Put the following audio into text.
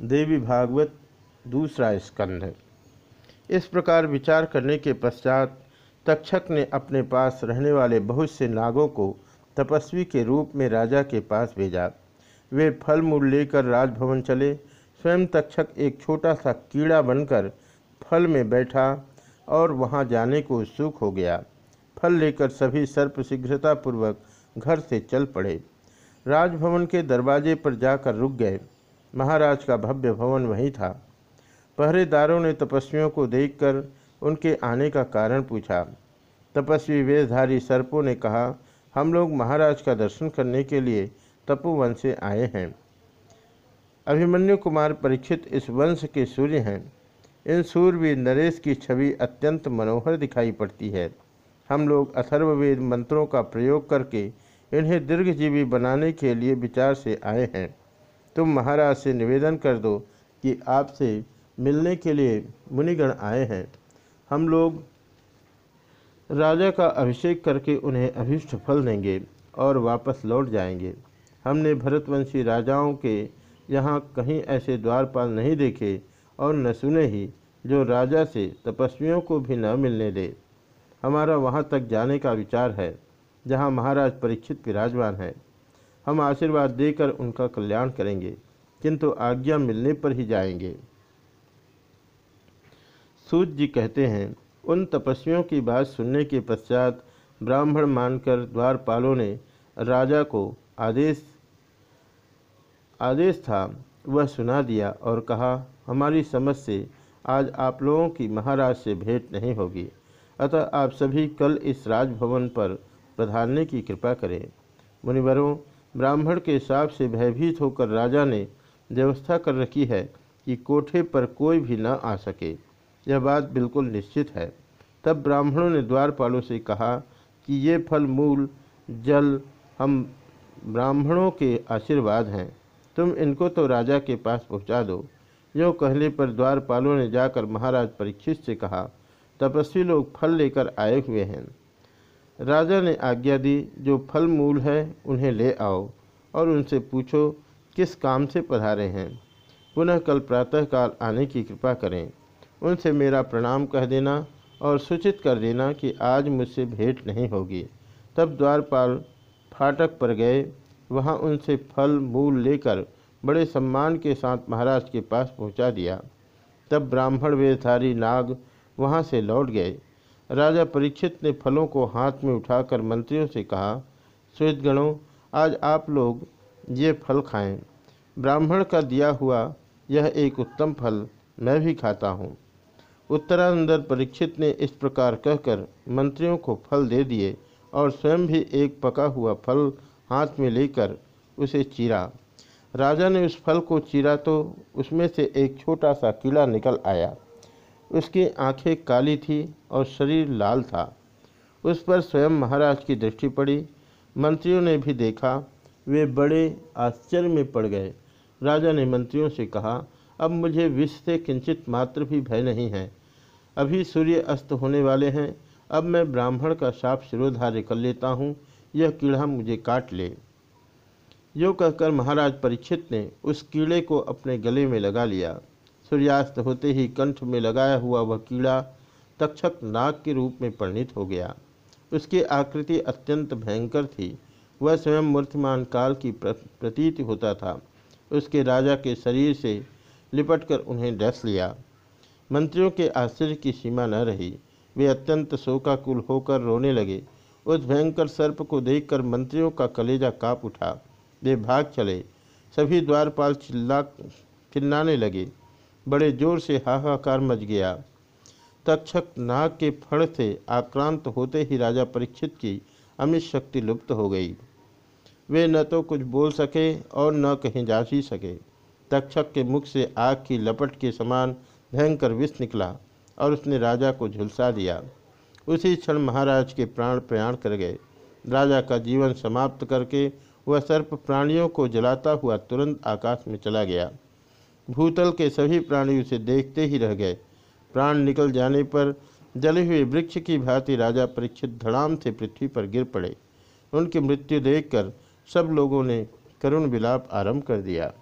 देवी भागवत दूसरा स्कंध इस प्रकार विचार करने के पश्चात तक्षक ने अपने पास रहने वाले बहुत से नागों को तपस्वी के रूप में राजा के पास भेजा। वे फल मूल लेकर राजभवन चले। स्वयं तक्षक एक छोटा सा कीड़ा बनकर फल में बैठा और वहाँ जाने को उत्सुक हो गया। फल लेकर सभी सर्प शीघ्रतापूर्वक घर से चल पड़े। राजभवन के दरवाजे पर जाकर रुक गए। महाराज का भव्य भवन वहीं था। पहरेदारों ने तपस्वियों को देखकर उनके आने का कारण पूछा। तपस्वी वेशधारी सर्पों ने कहा, हम लोग महाराज का दर्शन करने के लिए तपोवन से आए हैं। अभिमन्यु कुमार परीक्षित इस वंश के सूर्य हैं। इन सूर्यवीर नरेश की छवि अत्यंत मनोहर दिखाई पड़ती है। हम लोग अथर्ववेद मंत्रों का प्रयोग करके इन्हें दीर्घजीवी बनाने के लिए विचार से आए हैं। तुम महाराज से निवेदन कर दो कि आपसे मिलने के लिए मुनिगण आए हैं। हम लोग राजा का अभिषेक करके उन्हें अभिष्ट फल देंगे और वापस लौट जाएँगे। हमने भरतवंशी राजाओं के यहाँ कहीं ऐसे द्वारपाल नहीं देखे और न सुने ही जो राजा से तपस्वियों को भी न मिलने दे। हमारा वहाँ तक जाने का विचार है, जहाँ महाराज परीक्षित विराजमान है। हम आशीर्वाद देकर उनका कल्याण करेंगे, किंतु आज्ञा मिलने पर ही जाएँगे। सूत जी कहते हैं, उन तपस्वियों की बात सुनने के पश्चात ब्राह्मण मानकर द्वारपालों ने राजा को आदेश आदेश था, वह सुना दिया और कहा, हमारी समझ से आज आप लोगों की महाराज से भेंट नहीं होगी। अतः आप सभी कल इस राजभवन पर प्रधानने की कृपा करें। मुनिवरों ब्राह्मण के हिसाब से भयभीत होकर राजा ने व्यवस्था कर रखी है कि कोठे पर कोई भी न आ सके। यह बात बिल्कुल निश्चित है। तब ब्राह्मणों ने द्वारपालों से कहा कि ये फल, मूल, जल हम ब्राह्मणों के आशीर्वाद हैं। तुम इनको तो राजा के पास पहुँचा दो। यो कहने पर द्वारपालों ने जाकर महाराज परीक्षित से कहा, तपस्वी लोग फल लेकर आए हुए हैं। राजा ने आज्ञा दी, जो फल मूल है, उन्हें ले आओ और उनसे पूछो, किस काम से पधारे हैं। पुनः कल प्रातःकाल आने की कृपा करें। उनसे मेरा प्रणाम कह देना और सूचित कर देना कि आज मुझसे भेंट नहीं होगी। तब द्वारपाल फाटक पर गए। वहाँ उनसे फल, मूल लेकर बड़े सम्मान के साथ महाराज के पास पहुँचा दिया। तब ब्राह्मण, वेशधारी, नाग वहाँ से लौट गए। राजा परीक्षित ने फलों को हाथ में उठाकर मंत्रियों से कहा, श्वेतगणों, आज आप लोग ये फल खाएँ। ब्राह्मण का दिया हुआ यह एक उत्तम फल मैं भी खाता हूँ। उत्तरानंदर परीक्षित ने इस प्रकार कहकर मंत्रियों को फल दे दिए और स्वयं भी एक पका हुआ फल हाथ में लेकर उसे चीरा। राजा ने उस फल को चीरा तो उसमें से एक छोटा सा कीड़ा निकल आया। उसकी आँखें काली थी और शरीर लाल था। उस पर स्वयं महाराज की दृष्टि पड़ी। मंत्रियों ने भी देखा। वे बड़े आश्चर्य में पड़ गए। राजा ने मंत्रियों से कहा, अब मुझे विष से किंचित मात्र भी भय नहीं है। अभी सूर्य अस्त होने वाले हैं। अब मैं ब्राह्मण का साप शिरोधार्य कर लेता हूँ। यह कीड़ा मुझे काट ले यो कहकर महाराज परीक्षित ने उस कीड़े को अपने गले में लगा लिया। सूर्यास्त होते ही कंठ में लगाया हुआ वह कीड़ा तक्षक नाग के रूप में परिणित हो गया। उसकी आकृति अत्यंत भयंकर थी। वह स्वयं मूर्तिमान काल की प्रतीत होता था। उसके राजा के शरीर से लिपटकर उन्हें डस लिया। मंत्रियों के आश्चर्य की सीमा न रही। वे अत्यंत शोकाकुल होकर रोने लगे। उस भयंकर सर्प को देखकर मंत्रियों का कलेजा काप उठा। वे भाग चले। सभी द्वारपाल चिल्ला, चिल्लाने लगे। बड़े ज़ोर से हाहाकार मच गया। तक्षक नाग के फण से आक्रांत होते ही राजा परीक्षित की अमित शक्ति लुप्त हो गई। वे न तो कुछ बोल सके और न कहीं जा ही सके। तक्षक के मुख से आग की लपट के समान भयंकर विष निकला और उसने राजा को झुलसा दिया। उसी क्षण महाराज के प्राण प्रयाण कर गए। राजा का जीवन समाप्त करके वह सर्प प्राणियों को जलाता हुआ तुरंत आकाश में चला गया। भूतल के सभी प्राणी उसे देखते ही रह गए। प्राण निकल जाने पर जले हुए वृक्ष की भांति राजा परीक्षित धड़ाम से पृथ्वी पर गिर पड़े। उनकी मृत्यु देखकर सब लोगों ने करुण विलाप आरंभ कर दिया।